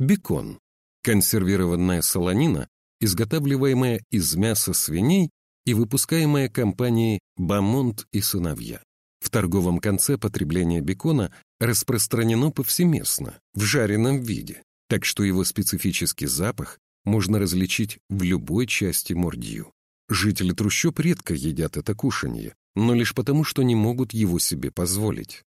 Бекон – консервированная солонина, изготавливаемая из мяса свиней и выпускаемая компанией «Бамонт и сыновья». В торговом конце потребление бекона распространено повсеместно, в жареном виде, так что его специфический запах можно различить в любой части Мордью. Жители трущоб редко едят это кушанье, но лишь потому, что не могут его себе позволить.